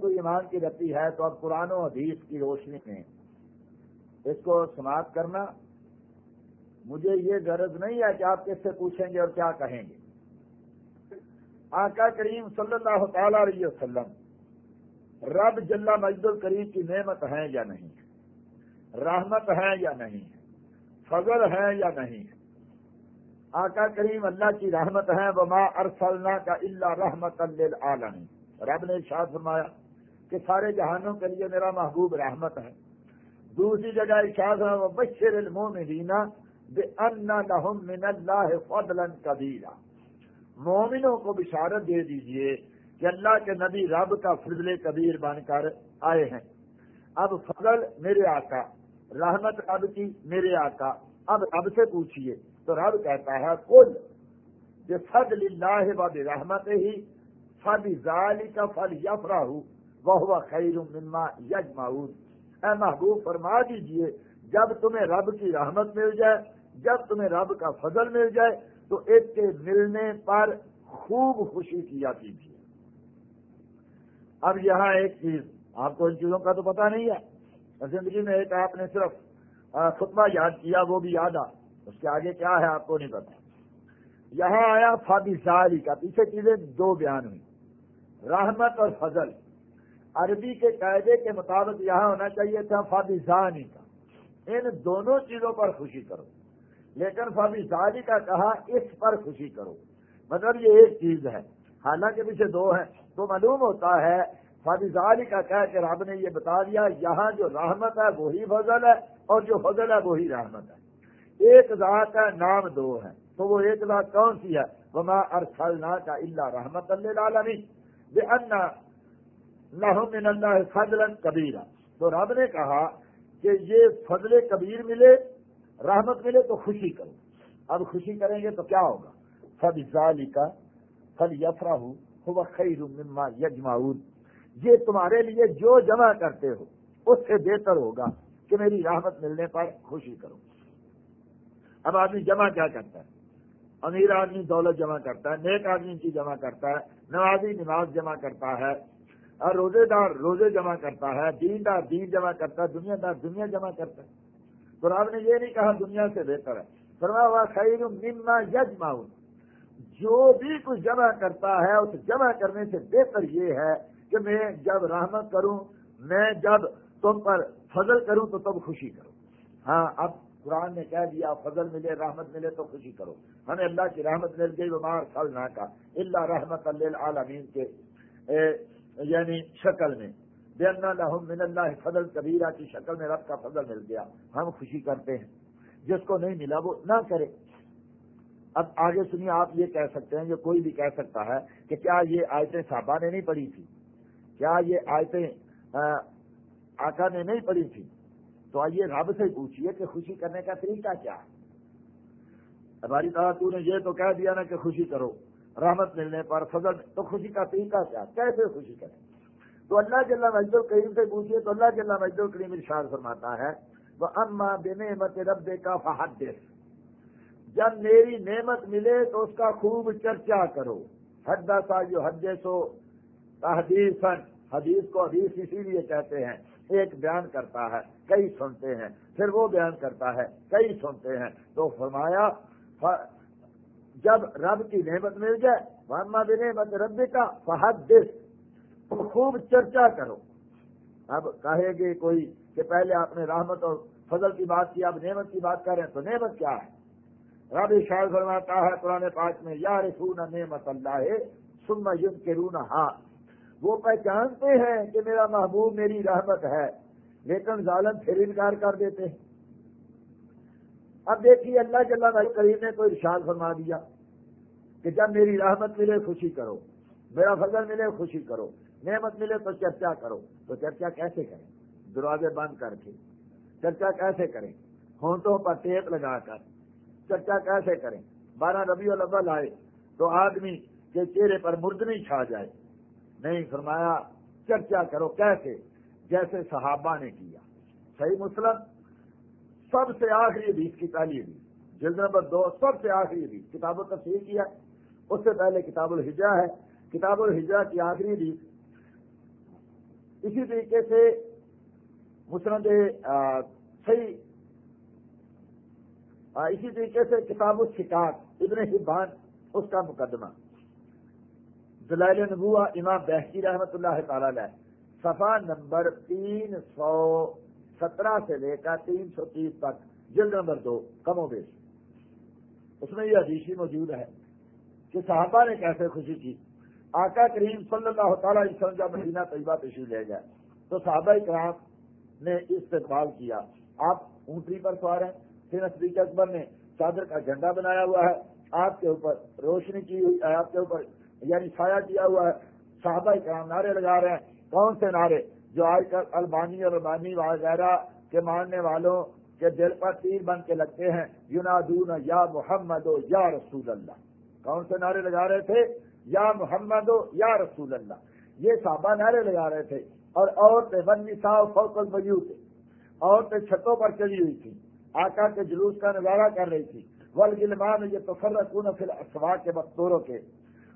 کوئی ایمان کی رتی ہے تو اب قرآن و حدیث کی روشنی میں اس کو سماعت کرنا مجھے یہ غرض نہیں ہے کہ آپ کس سے پوچھیں گے اور کیا کہیں گے۔ آقا کریم صلی اللہ تعالی علیہ وسلم، رب جل مجد الکریم کی نعمت ہے یا نہیں؟ رحمت ہے یا نہیں؟ فضل ہے یا نہیں؟ آقا کریم اللہ کی رحمت ہے وہ ماں ارسلنا کا اللہ رحمت اللہ رب نے ارشاد فرمایا کہ سارے جہانوں کے لیے میرا محبوب رحمت ہے۔ دوسری جگہ ارشاد ہے وہ بشر المومنین بے ان لہم من اللہ فضلا کبیرا مومنوں کو بشارت دے دیجیے کہ اللہ کے نبی رب کا فضل کبیر بن کر آئے ہیں۔ اب فضل میرے آقا، رحمت رب کی میرے آقا۔ اب رب سے پوچھئے، تو رب کہتا ہے کل کہ فضل اللہ بب رحمت ہی فل ظالی کا فل یفرا وہ خیر مما یج اے محبوب، فرما دیجیے، جب تمہیں رب کی رحمت مل جائے، جب تمہیں رب کا فضل مل جائے، تو ایک کے ملنے پر خوب خوشی کیا کیجیے اب یہاں ایک چیز، آپ کو ان چیزوں کا تو پتا نہیں ہے۔ زندگی میں ایک آپ نے صرف خطبہ یاد کیا، وہ بھی یاد آ۔ اس کے آگے کیا ہے، آپ کو نہیں پتا یہاں آیا، فادی ساری کا، پیچھے چیزیں دو بیان ہوئی۔ رحمت اور فضل۔ عربی کے قاعدے کے مطابق یہاں ہونا چاہیے تھا فادی زانی کا۔ ان دونوں چیزوں پر خوشی کرو۔ لیکن فادی زانی کا کہا، اس پر خوشی کرو۔ مطلب یہ ایک چیز ہے۔ حالانکہ پیچھے دو ہیں۔ تو معلوم ہوتا ہے فادی کا کہہ کہ رب نے یہ بتا دیا، یہاں جو رحمت ہے، وہی فضل ہے، اور جو فضل ہے، وہی رحمت ہے۔ ایک ذات کا نام دو ہے تو وہ ایک ذات کون سی ہے؟ وما ارسلنا کا اللہ رحمت اللہ بے من اللہ فضل کبیرہ تو رب نے کہا کہ یہ فضل کبیر ملے، رحمت ملے تو خوشی کرو۔ اب خوشی کریں گے تو کیا ہوگا؟ فض کا فل یفرا ہوں خیر مما یجماؤن یہ تمہارے لیے جو جمع کرتے ہو، اس سے بہتر ہوگا کہ میری رحمت ملنے پر خوشی کرو۔ اب آدمی جمع کیا کرتا ہے؟ امیر آدمی دولت جمع کرتا ہے، نیک آدمی کی جمع کرتا ہے نمازی نماز جمع کرتا ہے اور روزے دار روزے جمع کرتا ہے، دین دار دین جمع کرتا ہے، دنیا دار دنیا جمع کرتا ہے۔ تو آپ نے یہ نہیں کہا دنیا سے بہتر ہے۔ فرما ہوا خیر مما یجماؤن جو بھی کچھ جمع کرتا ہے، اس جمع کرنے سے بہتر یہ ہے کہ میں جب رحمت کروں، میں جب تم پر فضل کروں، تو تم خوشی کرو۔ ہاں اب قرآن نے کہہ دیا، فضل ملے، رحمت ملے، تو خوشی کرو۔ ہمیں اللہ کی رحمت مل گئی بیمار پھل نہ کا اللہ رحمت اللہ عالمین کے یعنی شکل میں، بے اللہ من اللہ فضل کبیرہ کی شکل میں رب کا فضل مل گیا۔ ہم خوشی کرتے ہیں۔ جس کو نہیں ملا وہ نہ کرے۔ اب آگے سنیے، آپ یہ کہہ سکتے ہیں جو کوئی بھی کہہ سکتا ہے کہ کیا یہ آیتیں صحابہ نے نہیں پڑھی تھی؟ کیا یہ آیتیں آقا نے نہیں پڑھی تھی؟ تو آئیے رب سے پوچھیے کہ خوشی کرنے کا طریقہ کیا ہے۔ ہماری طرح تو نے یہ تو کہہ دیا نا کہ خوشی کرو۔ رحمت ملنے پر، فضل، تو خوشی کا طریقہ کیا؟ کیسے خوشی کریں؟ تو اللہ جل مجد الکریم سے پوچھیے تو اللہ جل مجد الکریم ارشاد فرماتا ہے وہ اما بے مت رب کا فہد جب میری نعمت ملے تو اس کا خوب چرچا کرو۔ حد سا جو حد سو تحدیث حدیث کو حدیث اسی لیے کہتے ہیں، ایک بیان کرتا ہے، کئی سنتے ہیں، پھر وہ بیان کرتا ہے، کئی سنتے ہیں۔ تو فرمایا جب رب کی نعمت مل جائے ورما بھی نعمت رب کا فہد دس خوب چرچا کرو۔ اب کہے گے کوئی کہ پہلے آپ نے رحمت اور فضل کی بات کی، اب نعمت کی بات کریں تو نعمت کیا ہے؟ رب شاید فرماتا ہے قرآن پاک میں یا رسون نعمت اللہ سم یون کے رونا ہاں وہ پہچانتے ہیں کہ میرا محبوب، میری رحمت ہے، لیکن ظالم پھر انکار کر دیتے ہیں۔ اب دیکھیے اللہ جل کریم نے کوئی ارشاد فرما دیا کہ جب میری رحمت ملے خوشی کرو، میرا فضل ملے خوشی کرو، نعمت ملے تو چرچا کرو۔ تو چرچا کیسے کریں؟ دروازے بند کر کے۔ چرچا کیسے کریں؟ ہونٹوں پر ٹیپ لگا کر۔ چرچا کیسے کریں؟ بارہ ربیع الاول آئے تو آدمی کے چہرے پر مردنی چھا جائے۔ نہیں فرمایا، چرچا کرو کیسے؟ جیسے صحابہ نے کیا۔ صحیح مسلم؟ سب سے آخری حدیث کی پہلی حدیث۔ جلد نمبر دو، سب سے آخری حدیث۔ کتاب و تفصیل کیا اس سے پہلے کتاب الحجا ہے۔ کتاب الحجا کی آخری حدیث۔ اسی طریقے سے مسند صحیح اسی طریقے سے کتاب الشکات ابن حبان، اس کا مقدمہ۔ دلائل نبوا امام بحثی رحمت اللہ تعالی صفا نمبر تین سو سترہ سے لے کر تین سو تیس تک۔ جلد نمبر دو، کم و بیش۔ اس میں یہ حدیثی موجود ہے کہ صحابہ نے کیسے خوشی کی۔ آقا کریم صلی اللہ تعالی علیہ وسلم جب مدینہ طیبہ تشریف لے گئے، تو صحابہ کرام نے استقبال کیا۔ آپ اونٹری پر سوار ہیں، پھر صدیق اکبر نے چادر کا جھنڈا بنایا ہوا ہے۔ آپ کے اوپر روشنی کی ہوئی ہے آپ کے اوپر یعنی سایہ کیا ہوا ہے۔ صحابہ کرام نعرے لگا رہے ہیں۔ کون سے نعرے؟ جو آج کل البانی اور البانی وغیرہ کے ماننے والوں کے دل پر تیر بن کے لگتے ہیں یونادون یا محمد و یا رسول اللہ۔ کون سے نعرے لگا رہے تھے؟ یا محمد و یا رسول اللہ۔ یہ صحابہ نعرے لگا رہے تھے۔ اور عورتیں بن صاحب فوکل بجو تھے عورتیں چھتوں پر چلی ہوئی تھی۔ آقا کے جلوس کا نظارہ کر رہی تھی۔ ولگلمان یہ تفرق کن پھر اسوا کے مقدوروں کے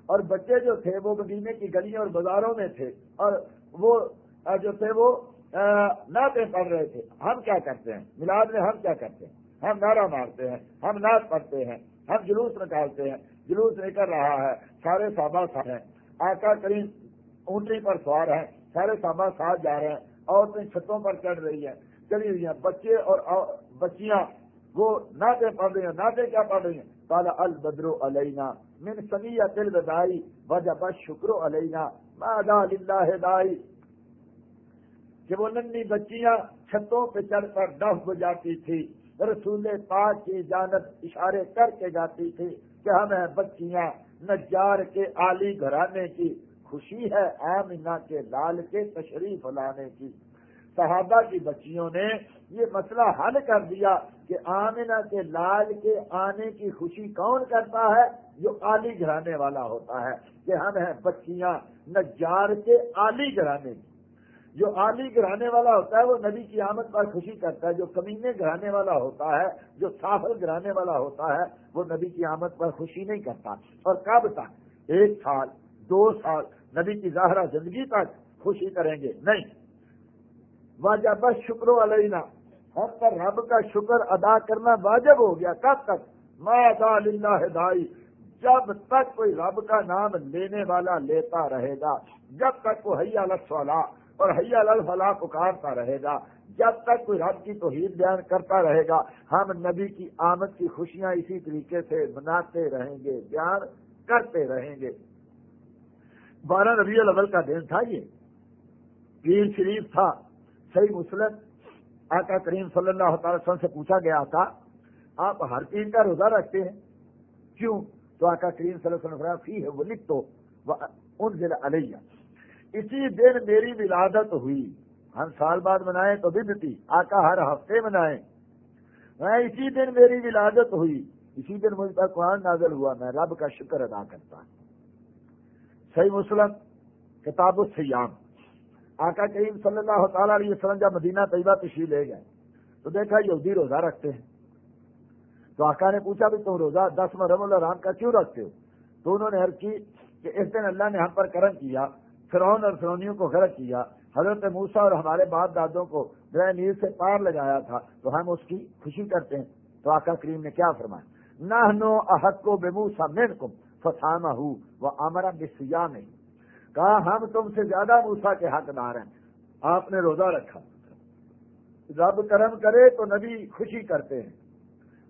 اور بچے جو تھے وہ مدینے کی گلیوں اور بازاروں میں تھے۔ اور وہ جو تھے وہ نعتیں پڑھ رہے تھے۔ ہم کیا کرتے ہیں؟ میلاد میں ہم کیا کرتے ہیں؟ ہم نعرہ مارتے ہیں، ہم نعت پڑھتے ہیں، ہم جلوس نکالتے ہیں، جلوس نکل رہا ہے، سارے صحابہ ساتھ ہیں۔ آقا کریم اونٹی پر سوار ہیں، سارے صحابہ ساتھ جا رہے ہیں، عورتیں چھتوں پر چڑھ رہی ہیں، چلی ہوئی ہیں۔ بچے اور بچیاں، وہ نعتیں پڑھ رہی ہیں۔ نعتیں کیا پڑھ رہی ہیں؟ کالا البدر علینا من سنیا دل بدائی وجہ بس شکر علینا اللہ دائی۔ کہ وہ ننی بچیاں چھتوں پہ چڑھ کر ڈف بجاتی تھی، رسول پاک کی جانب اشارے کر کے جاتی تھی کہ ہمیں بچیاں نجار کے عالی گھرانے کی خوشی ہے، آمینہ کے لال کے تشریف لانے کی۔ صحابہ کی بچیوں نے یہ مسئلہ حل کر دیا کہ آمینہ کے لال کے آنے کی خوشی کون کرتا ہے؟ جو عالی گھرانے والا ہوتا ہے کہ ہم ہیں بچیاں نجار کے عالی گھرانے کی جو عالی گرانے والا ہوتا ہے وہ نبی کی آمد پر خوشی کرتا ہے، جو کمینے گرانے والا ہوتا ہے، جو سافل گرانے والا ہوتا ہے، وہ نبی کی آمد پر خوشی نہیں کرتا۔ اور کب تک؟ ایک سال، دو سال، نبی کی ظاہرہ زندگی تک خوشی کریں گے۔ نہیں۔ واجب بس شکر علینا۔ ہم پر رب کا شکر ادا کرنا واجب ہو گیا۔ کب تک؟ مادا اللہ دائی۔ جب تک کوئی رب کا نام لینے والا لیتا رہے گا، جب تک وہ حیا لسوالا اور حیا لل پکارتا رہے گا۔ جب تک کوئی رب کی توحید بیان کرتا رہے گا، ہم نبی کی آمد کی خوشیاں اسی طریقے سے مناتے رہیں گے، بیان کرتے رہیں گے۔ بارہ ربیع الاول کا دن تھا یہ۔ پیر شریف تھا۔ صحیح مسلم۔ آقا کریم صلی اللہ تعالی وسلم سے پوچھا گیا تھا آپ ہر پیر کا روزہ رکھتے ہیں؟ کیوں؟ تو آقا کریم صلی اللہ علیہ وسلم فی ہے وہ لکھ تو ان ضلع علیہ۔ اسی دن میری ولادت ہوئی۔ ہم سال بعد منائے تو بدتی آقا ہر ہفتے منائے میں اسی دن میری ولادت ہوئی۔ اسی دن مجھ پر قرآن نازل ہوا۔ میں رب کا شکر ادا کرتا ہوں۔ صحیح مسلم، کتاب السیام آقا کریم صلی اللہ تعالی علیہ وسلم جب مدینہ طیبہ تشریح لے گئے، تو دیکھا یہودی روزہ رکھتے ہیں۔ تو آقا نے پوچھا بھی تم روزہ دس مرم الرحم کا کیوں رکھتے ہو؟ تو انہوں نے عرض کی کہ اس دن اللہ نے ہم پر کرم کیا۔ فرعون اور فرونیوں کو غرق کیا۔ حضرت موسا اور ہمارے باپ دادوں کو جو نیل سے پار لگایا تھا۔ تو ہم اس کی خوشی کرتے ہیں۔ تو آقا کریم نے کیا فرمایا؟ نہ نو احق کو بے موسا مین کم فسانہ ہوں وہ امرا بسیا نہیں کہا، ہم تم سے زیادہ موسا کے حقدار ہیں۔ آپ نے روزہ رکھا۔ رب کرم کرے تو نبی خوشی کرتے ہیں۔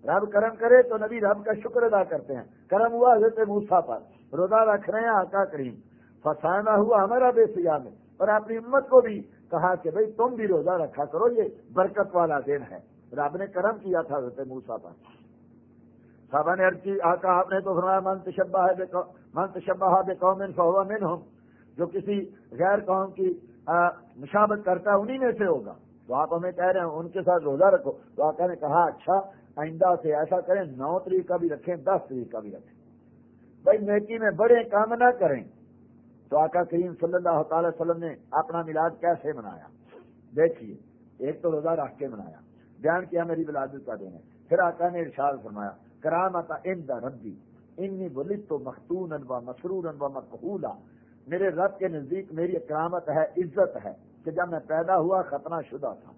رب کرم کرے تو نبی رب کا شکر ادا کرتے ہیں۔ کرم ہوا حضرت موسا پر۔ روزہ رکھ رہے ہیں آقا کریم۔ فسانہ ہوا ہمارا بے سیا میں اور اپنی امت کو بھی کہا کہ بھائی تم بھی روزہ رکھا کرو، یہ برکت والا دن ہے۔ رب نے کرم کیا تھا حضرت موسا پر۔ صاحبہ نے کی، آقا، آپ نے تو فرمایا، من تشبہ ہے من تشبہ بے قوم فہو من جو کسی غیر قوم کی مشابت کرتا ہے، انہی میں سے ہوگا۔ تو آپ ہمیں کہہ رہے ہیں، ان کے ساتھ روزہ رکھو۔ تو آقا نے کہا اچھا آئندہ سے ایسا کریں، نو تاریخ کا بھی رکھیں، دس تاریخ کا بھی رکھیں۔ بھائی نیکی میں بڑے کام نہ کریں۔ تو آقا کریم صلی اللہ تعالی وسلم نے اپنا میلاد کیسے منایا؟ دیکھیے، ایک تو روزہ رکھ کے منایا، بیان کیا میری ولادت کا دن ہے۔ پھر آقا نے ارشاد فرمایا کرام آتا ان دا ربی، انی بولی تو مختون انوا مسرور انوا مقبولا۔ میرے رب کے نزدیک میری کرامت ہے، عزت ہے کہ جب میں پیدا ہوا ختنہ شدہ تھا،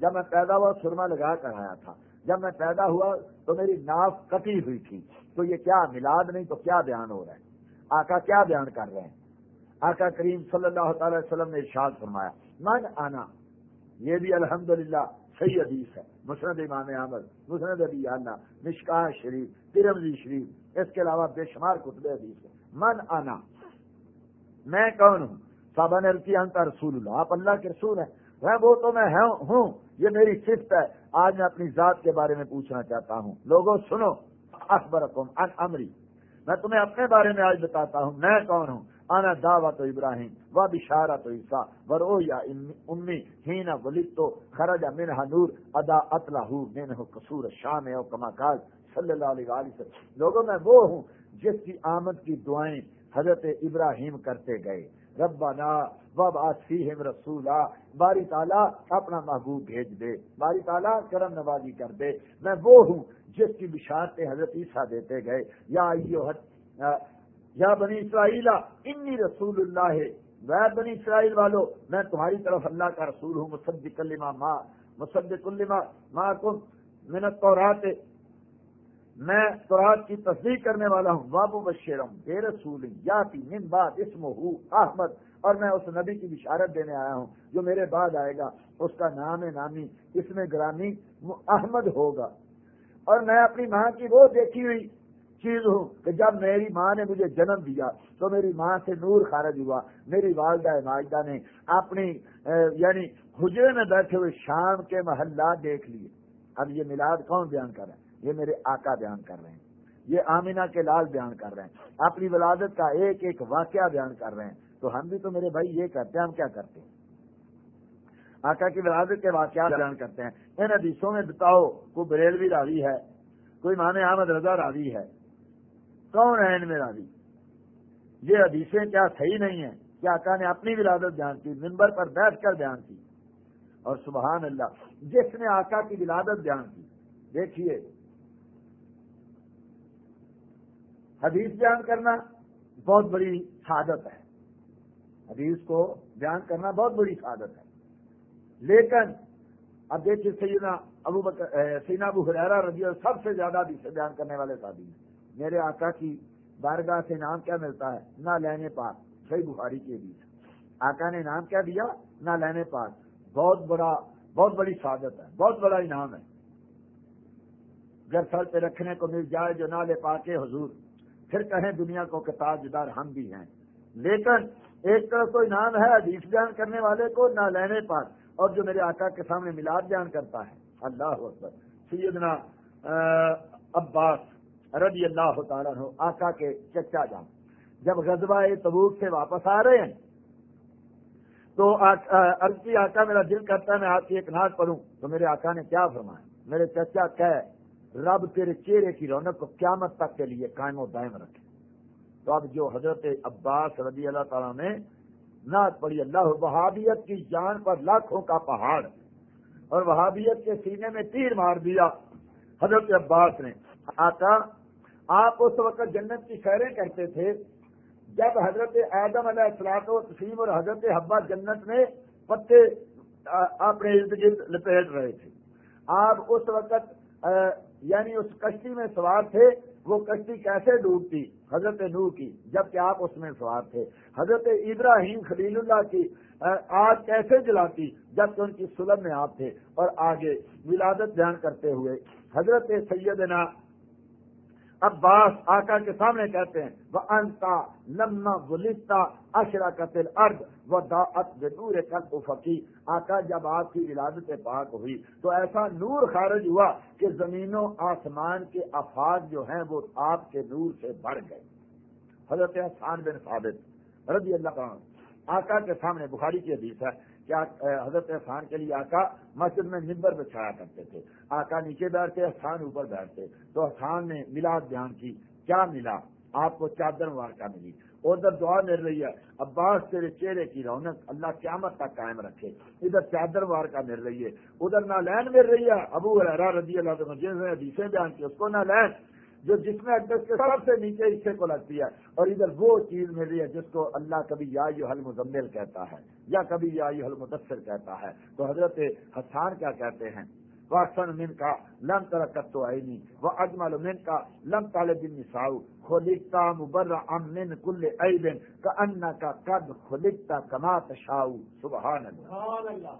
جب میں پیدا ہوا سرما لگا کر آیا تھا، جب میں پیدا ہوا تو میری ناف کٹی ہوئی تھی۔ تو یہ کیا ملاد نہیں تو کیا بیان ہو رہا ہے؟ آقا کیا بیان کر رہے ہیں؟ آقا کریم صلی اللہ تعالی وسلم نے ارشاد فرمایا، من آنا یہ بھی الحمدللہ للہ صحیح حدیث ہے۔ مسند امام احمد، مسند ابی آنا مشکا شریف ترمزی شریف، اس کے علاوہ بے شمار کتب حدیث ہے من آنا میں کون ہوں؟ صابن کی انت رسول اللہ، آپ اللہ کے رسول ہیں۔ وہ وہ تو میں ہوں یہ میری صفت ہے۔ آج میں اپنی ذات کے بارے میں پوچھنا چاہتا ہوں۔ لوگوں، سنو اکبر ان امری۔ میں تمہیں اپنے بارے میں آج بتاتا ہوں، میں کون ہوں؟ آنا دعوت ابراہیم و بشارہ تو عیسا ورو یا امی ہینا ولی تو خرجا منہ نور ادا اطلاح مین قصور شام او کما کال صلی اللہ علیہ وآلہ وسلم. لوگوں میں وہ ہوں جس کی آمد کی دعائیں حضرت ابراہیم کرتے گئے. ربنا وب آسیم رسولا. باری تعالیٰ اپنا محبوب بھیج دے. باری تعالیٰ کرم نوازی کر دے. میں وہ ہوں جس کی بشارت حضرت عیسیٰ دیتے گئے. یا یا بنی اسرائیل، انی رسول اللہ ہے وہ بنی اسرائیل والو، میں تمہاری طرف اللہ کا رسول ہوں مصدق کلمہ ماں مصدق کلمہ ماں کم منت تو میں قرآن کی تصدیق کرنے والا ہوں بابو بشیرم بے رسول یا من بعد اسم ہوں احمد، اور میں اس نبی کی بشارت دینے آیا ہوں، جو میرے بعد آئے گا، اس کا نام نامی اس میں گرامی احمد ہوگا۔ اور میں اپنی ماں کی وہ دیکھی ہوئی چیز ہوں کہ جب میری ماں نے مجھے جنم دیا تو میری ماں سے نور خارج ہوا، میری والدہ ماجدہ نے اپنی یعنی حجرے میں بیٹھے ہوئے شام کے محلات دیکھ لیے۔ اب یہ میلاد کون بیان کر رہے ہیں؟ یہ میرے آقا بیان کر رہے ہیں۔ یہ آمینہ کے لال بیان کر رہے ہیں۔ اپنی ولادت کا ایک ایک واقعہ بیان کر رہے ہیں۔ تو ہم بھی تو میرے بھائی یہ کرتے ہیں، ہم کیا کرتے ہیں؟ آقا کی ولادت کے واقعات بیان کرتے ہیں۔ ان حدیثوں میں بتاؤ، کوئی بریلوی راوی ہے؟ کوئی مان احمد رضا راوی ہے؟ کون ہے ان میں راوی یہ حدیثیں کیا صحیح نہیں ہیں؟ کہ آقا نے اپنی ولادت بیان کی؟ ممبر پر بیٹھ کر بیان کی۔ اور سبحان اللہ، جس نے آقا کی ولادت بیان کی۔ دیکھیے۔ حدیث بیان کرنا بہت بڑی سعادت ہے۔ حدیث کو بیان کرنا بہت بڑی سعادت ہے۔ لیکن، اب دیکھیے سیدنا ابو سینا ابو حرا رضی اللہ سب سے زیادہ حدیث بیان کرنے والے شادی ہیں۔ میرے آقا کی بارگاہ سے نام کیا ملتا ہے؟ نہ لینے پاس صحیح بخاری کی حدیث آقا نے نام کیا دیا؟ نہ لینے پاس بہت بڑا، بہت بڑی سعادت ہے، بہت بڑا انعام ہے۔ گھر سر پہ رکھنے کو مل جائے جو نہ لے پا کے حضور۔ پھر کہیں دنیا کو کہ تاجدار ہم بھی ہیں۔ لیکن ایک طرف تو انعام ہے حدیث بیان کرنے والے کو نہ لینے پر اور جو میرے آقا کے سامنے میلاد بیان کرتا ہے۔ اللہ اکبر۔ سیدنا عباس۔ رضی اللہ تعالیٰ آقا کے چچا جان۔ جب غزبہ تبوک سے واپس آ رہے ہیں، تو عرضی آقا، میرا دل کرتا ہے، میں آپ کی ایک ناک پڑھوں۔ تو میرے آقا نے کیا فرمایا؟ میرے چچا کہ رب تیرے چہرے کی رونق کو قیامت تک کے لیے قائم و دائم رکھے۔ تو اب جو حضرت عباس رضی اللہ تعالیٰ نے نعت پڑی اللہ وہابیت کی جان پر لاکھوں کا پہاڑ اور وہابیت کے سینے میں تیر مار دیا۔ حضرت عباس نے آتا آپ اس وقت جنت کی سیریں کرتے تھے جب حضرت آدم علیہ السلاط و تسیم اور حضرت حبا جنت میں پتے اپنے ارد گرد لپیٹ رہے تھے۔ آپ اس وقت یعنی اس کشتی میں سوار تھے۔ وہ کشتی کیسے ڈوبتی؟ حضرت نو کی، جبکہ آپ اس میں سوار تھے۔ حضرت ابراہیم خلیل اللہ کی آگ کیسے جلاتی؟ جبکہ ان کی سلم میں آپ تھے۔ اور آگے ولادت بیان کرتے ہوئے حضرت سیدنا عباس آقا کے سامنے کہتے ہیں وہ انتا لما گلستہ اشرا قتل ارد و داعت نور کل افقی آقا، جب آپ کی ولادت پاک ہوئی تو ایسا نور خارج ہوا کہ زمین و آسمان کے افاد جو ہیں وہ آپ کے نور سے بڑھ گئے۔ حضرت حسان بن ثابت رضی اللہ عنہ آقا کے سامنے بخاری کی حدیث ہے۔ کیا حضرت احسان کے لیے آقا مسجد میں نمبر بچھایا کرتے تھے۔ آقا نیچے بیٹھتے، احسان اوپر بیٹھتے۔ تو احسان نے ملاد بیان کی۔ کیا ملا؟ آپ کو چادر کا ملی۔ ادھر دعا مل رہی ہے، عباس تیرے چہرے کی رونق اللہ قیامت تک قائم رکھے۔ ادھر چادر وار کا مل رہی ہے۔ ادھر نہ لین مل رہی ہے۔ ابو رضی اللہ جس نے حدیثیں بیان کی، اس کو نہ لین جو جس میں اڈس کے سب سے نیچے حصے کو لگتی ہے اور ادھر وہ چیز ملی ہے جس کو اللہ کبھی یا یو حل مزمل کہتا ہے یا کبھی یا یو حل مدثر کہتا ہے تو حضرت حسان کیا کہتے ہیں؟ وہ سن من کا لم ترکت تو آئینی وہ اجمل من کا لم تال بن نساؤ خلکتا مبر امن کل ان کا قد خلکتا کما تشاؤ سبحان اللہ.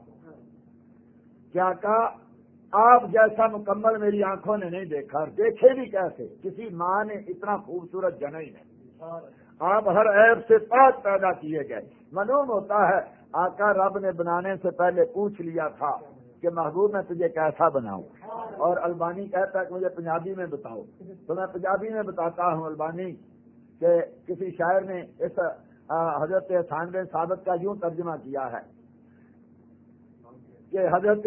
کیا کہا؟ آپ جیسا مکمل میری آنکھوں نے نہیں دیکھا دیکھے بھی کیسے؟ کسی ماں نے اتنا خوبصورت جنا ہی نہیں آپ ہر عیب سے پاک پیدا کیے گئے۔ معلوم ہوتا ہے، آقا رب نے بنانے سے پہلے پوچھ لیا تھا کہ محبوب میں تجھے کیسا بناؤں؟ اور البانی کہتا ہے کہ مجھے پنجابی میں بتاؤ۔ تو میں پنجابی میں بتاتا ہوں البانی کہ کسی شاعر نے اس حضرت بن ثابت کا یوں ترجمہ کیا ہے کہ حضرت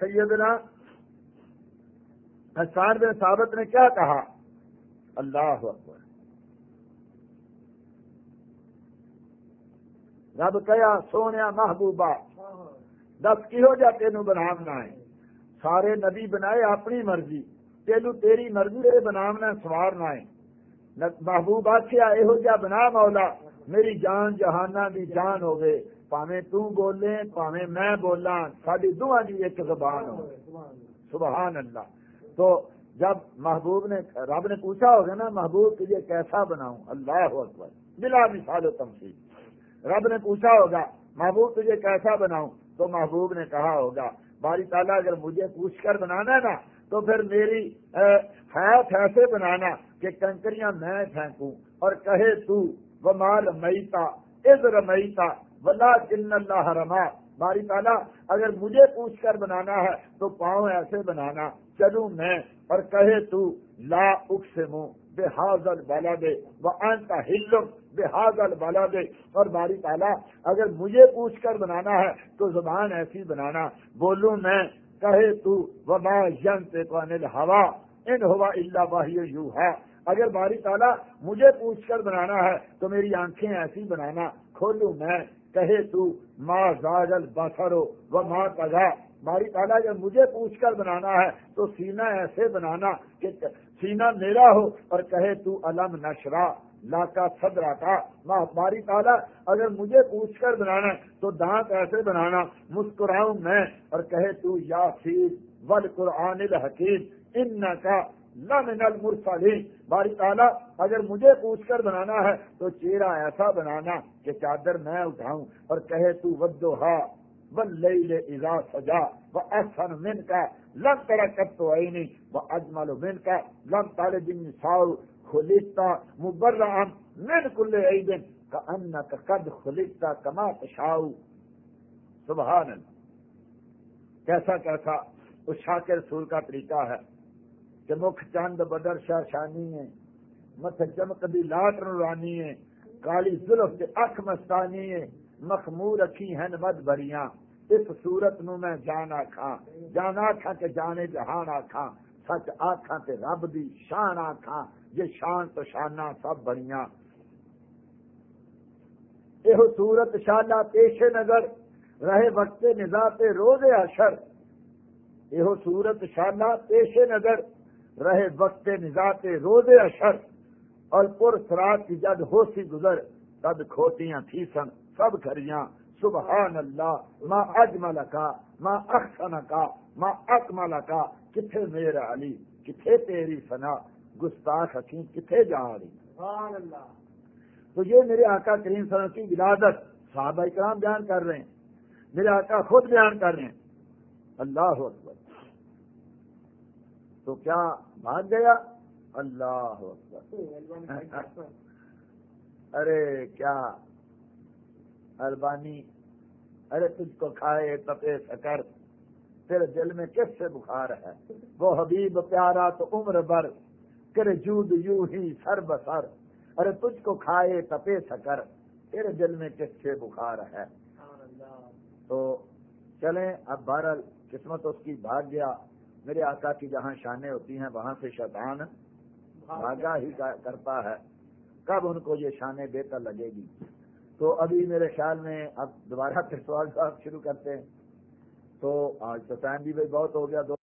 سیدنا حسان بن ثابت نے کیا کہا؟ اللہ اکبر۔ رب کیا سونے محبوبہ۔ دس کی ہو جا تین بنامنا ہے سارے نبی بنائے اپنی مرضی۔ تینو تیری مرضی دے بنامنا سوارنا ہے محبوبہ کیا یہو جا بنا مولا؟ میری جان جہانا دی جان ہو گئے پاوے بولے پاوے میں بولا ساری دونوں کی ایک زبان ہو سبحان اللہ۔ تو جب محبوب نے رب نے پوچھا ہوگا نا، محبوب کے لیے کیسا بناؤں؟ اللہ اکبر، بلا مثال و تمثیل۔ رب نے پوچھا ہوگا، محبوب تجھے کیسا بناؤں؟ تو محبوب نے کہا ہوگا، باری تعالیٰ، اگر مجھے پوچھ کر بنانا نا، تو پھر میری حیات ایسے بنانا کہ کنکریاں میں پھینکوں۔ اور کہے تو وہ مال میتا از رمیتا ولا جن اللہ رما۔ باری تعالیٰ، اگر مجھے پوچھ کر بنانا ہے، تو پاؤں ایسے بنانا۔ چلوں میں اور کہے تو، لا اقسمو بے حاضل بالا دے وہ انتا ہلم بے بالا دے اور باری تعالیٰ، اگر مجھے پوچھ کر بنانا ہے تو زبان ایسی بنانا۔ بولوں میں، کہے تو وبا ین سے ہوا ان ہوا اللہ باہی یو اگر باری تعالیٰ مجھے پوچھ کر بنانا ہے تو میری آنکھیں ایسی بنانا۔ کھولوں میں، کہے تو ماں زاجل بسرو و ماں تگا باری تعالیٰ اگر مجھے پوچھ کر بنانا ہے تو سینا ایسے بنانا کہ سینا میرا ہو اور کہے تو علم نشرا، لا کا صدرا کا۔ باری تعالیٰ، اگر مجھے پوچھ کر بنانا ہے تو دانت ایسے بنانا، مسکراؤں میں اور کہے تو یا ول قرآن الحکیم ان کا لمن المرسلین۔ باری تعالیٰ، اگر مجھے پوچھ کر بنانا ہے تو چہرہ ایسا بنانا کہ چادر میں اٹھاؤں اور کہے تو ودو ہا لے اذا سجا وہ احسن من کا لم ترکت تو عینی وہ اجمل من کا لم تال بن ساؤ خلیتا مبرم من کل عیدن کا قد خلیتا کما تشاؤ سبحان اللہ. کیسا کیسا؟ اس شاکر رسول کا طریقہ ہے کہ مکھ چند بدر شاہ شانی ہے مت چمک دی لاٹ رانی ہے کالی ظلف کے اکھ مستانی ہے مخمور رکھی ہیں مد بریاں اس صورت نو میں جان آخا جان آخا کہ جانے جہان آخا سچ آخا تے رب دی شان آخا یہ شان تو شانہ سب بڑیاں۔ یہ صورت شانہ پیش نظر، رہے وقت نظا نظات روز اشر یہ صورت شانہ پیش نظر، رہے وقت نظا نظات روز اشر اور پور سرات کی جد ہو سی گزر، تب کھوتیاں تھی سن سب گھریاں سبحان اللہ ماں اجمل کا ماں احسن کا ماں اکمل کا کتنے میرا علی کتنے تیری سنا گستاخ حکیم کتنے جا رہی سبحان اللہ تو یہ میرے آقا کریم سن کی ولادت صحابہ کرام بیان کر رہے ہیں۔ میرے آقا خود بیان کر رہے ہیں۔ اللہ اکبر۔ تو کیا بھاگ گیا؟ اللہ اکبر۔ ارے کیا البانی ارے تجھ کو کھائے تپے سکر تیرے دل میں کس سے بخار ہے؟ وہ حبیب پیارا تو عمر بھر تیرے جود یوں ہی سر بسر ارے تجھ کو کھائے تپے سکر تیرے دل میں کس سے بخار ہے؟ تو چلیں اب بہرحال قسمت اس کی بھاگ گیا۔ میرے آقا کی جہاں شانیں ہوتی ہیں وہاں سے شیطان بھاگا ہی کرتا ہے۔ کب ان کو یہ شانیں بہتر لگے گی؟ تو ابھی میرے خیال میں اب دوبارہ پھر سوال جواب شروع کرتے ہیں۔ تو آج تو ٹائم بھی بہت ہو گیا، دو